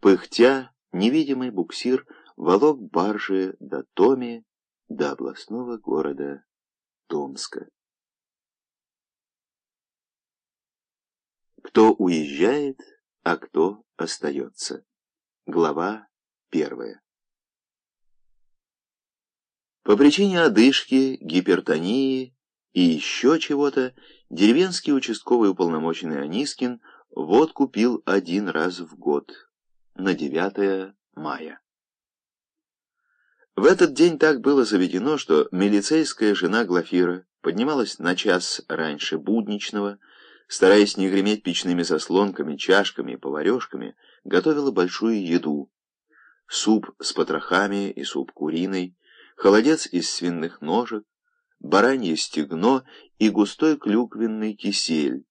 Пыхтя, невидимый буксир волок баржи до Томи, до областного города Томска. Кто уезжает, а кто остается. Глава первая. По причине одышки, гипертонии и еще чего-то деревенский участковый уполномоченный Анискин водку пил один раз в год, на 9 мая. В этот день так было заведено, что милицейская жена Глафира поднималась на час раньше будничного, стараясь не греметь печными заслонками, чашками и поварешками, готовила большую еду. Суп с потрохами и суп куриный, холодец из свиных ножек, баранье стегно и густой клюквенный кисель.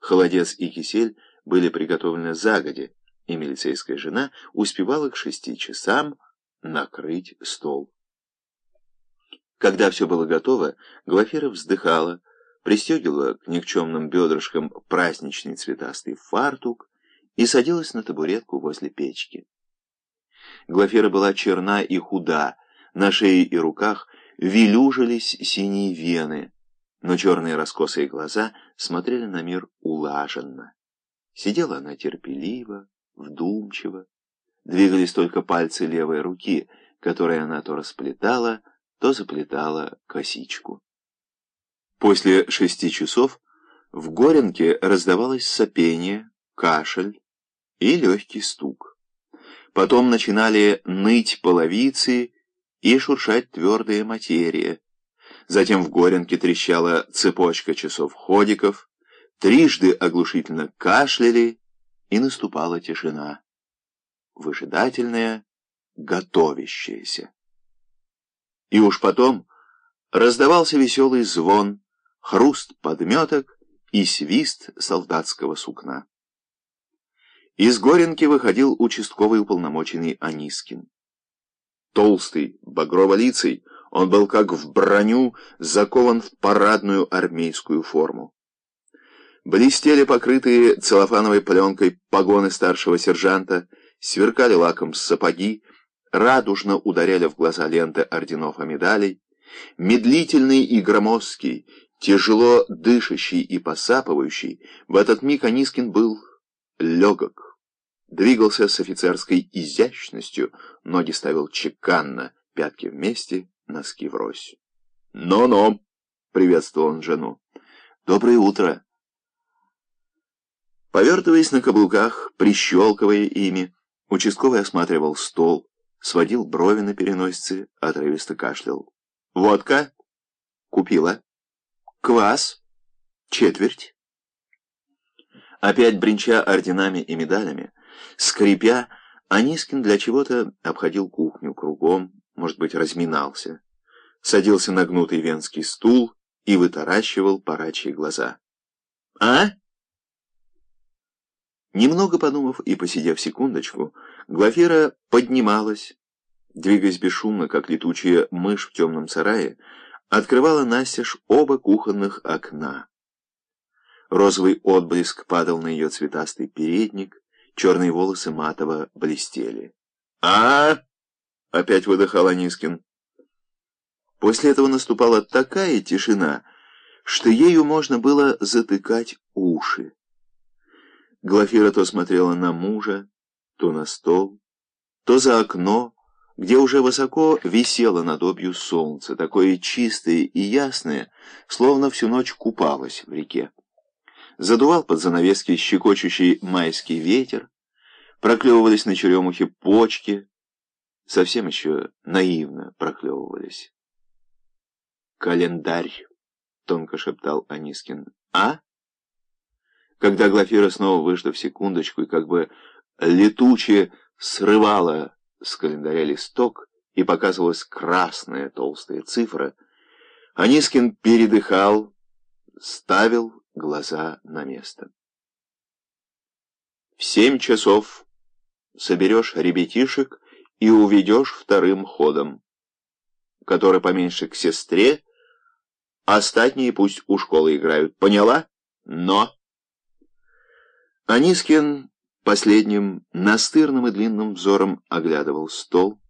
Холодец и кисель были приготовлены загодя, и милицейская жена успевала к шести часам накрыть стол. Когда все было готово, Глафира вздыхала, пристегивала к никчемным бедрышкам праздничный цветастый фартук и садилась на табуретку возле печки. Глафира была черна и худа, на шее и руках велюжились синие вены, но черные раскосые глаза смотрели на мир улаженно. Сидела она терпеливо, вдумчиво. Двигались только пальцы левой руки, которые она то расплетала, то заплетала косичку. После шести часов в Горенке раздавалось сопение, кашель и легкий стук. Потом начинали ныть половицы и шуршать твердая материя. Затем в Горенке трещала цепочка часов-ходиков, трижды оглушительно кашляли, и наступала тишина, выжидательная, готовящаяся. И уж потом раздавался веселый звон, хруст подметок и свист солдатского сукна. Из Горенки выходил участковый уполномоченный Анискин. Толстый, багроволицый, он был как в броню закован в парадную армейскую форму. Блестели покрытые целлофановой пленкой погоны старшего сержанта, сверкали лаком сапоги, радужно ударяли в глаза ленты орденов и медалей. Медлительный и громоздкий, тяжело дышащий и посапывающий, в этот миг Анискин был легок. Двигался с офицерской изящностью, ноги ставил чеканно, пятки вместе, носки врозь. «Но-но!» — приветствовал он жену. «Доброе утро!» Повертываясь на каблуках, прищелкивая ими, участковый осматривал стол, сводил брови на переносице, отрывисто кашлял. «Водка? Купила. Квас? Четверть?» Опять бренча орденами и медалями, скрипя, Анискин для чего-то обходил кухню кругом, может быть, разминался, садился на гнутый венский стул и вытаращивал парачьи глаза. «А?» Немного подумав и посидев секундочку, Глафира поднималась, двигаясь бесшумно, как летучая мышь в темном сарае, открывала настежь оба кухонных окна. Розовый отблеск падал на ее цветастый передник, черные волосы матово блестели. а, опять выдыхал Анискин. После этого наступала такая тишина, что ею можно было затыкать уши. Глафира то смотрела на мужа, то на стол, то за окно, где уже высоко висело над обью солнце, такое чистое и ясное, словно всю ночь купалось в реке. Задувал под занавески щекочущий майский ветер, проклевывались на черемухе почки, совсем еще наивно проклевывались. «Календарь», — тонко шептал Анискин. «А?» Когда Глафира снова вышла в секундочку и как бы летуче срывала с календаря листок, и показывалась красная толстая цифра, Анискин передыхал, ставил глаза на место. В семь часов соберешь ребятишек и уведешь вторым ходом, который поменьше к сестре, остатние пусть у школы играют. Поняла? Но... Анискин Последним настырным и длинным взором оглядывал стол,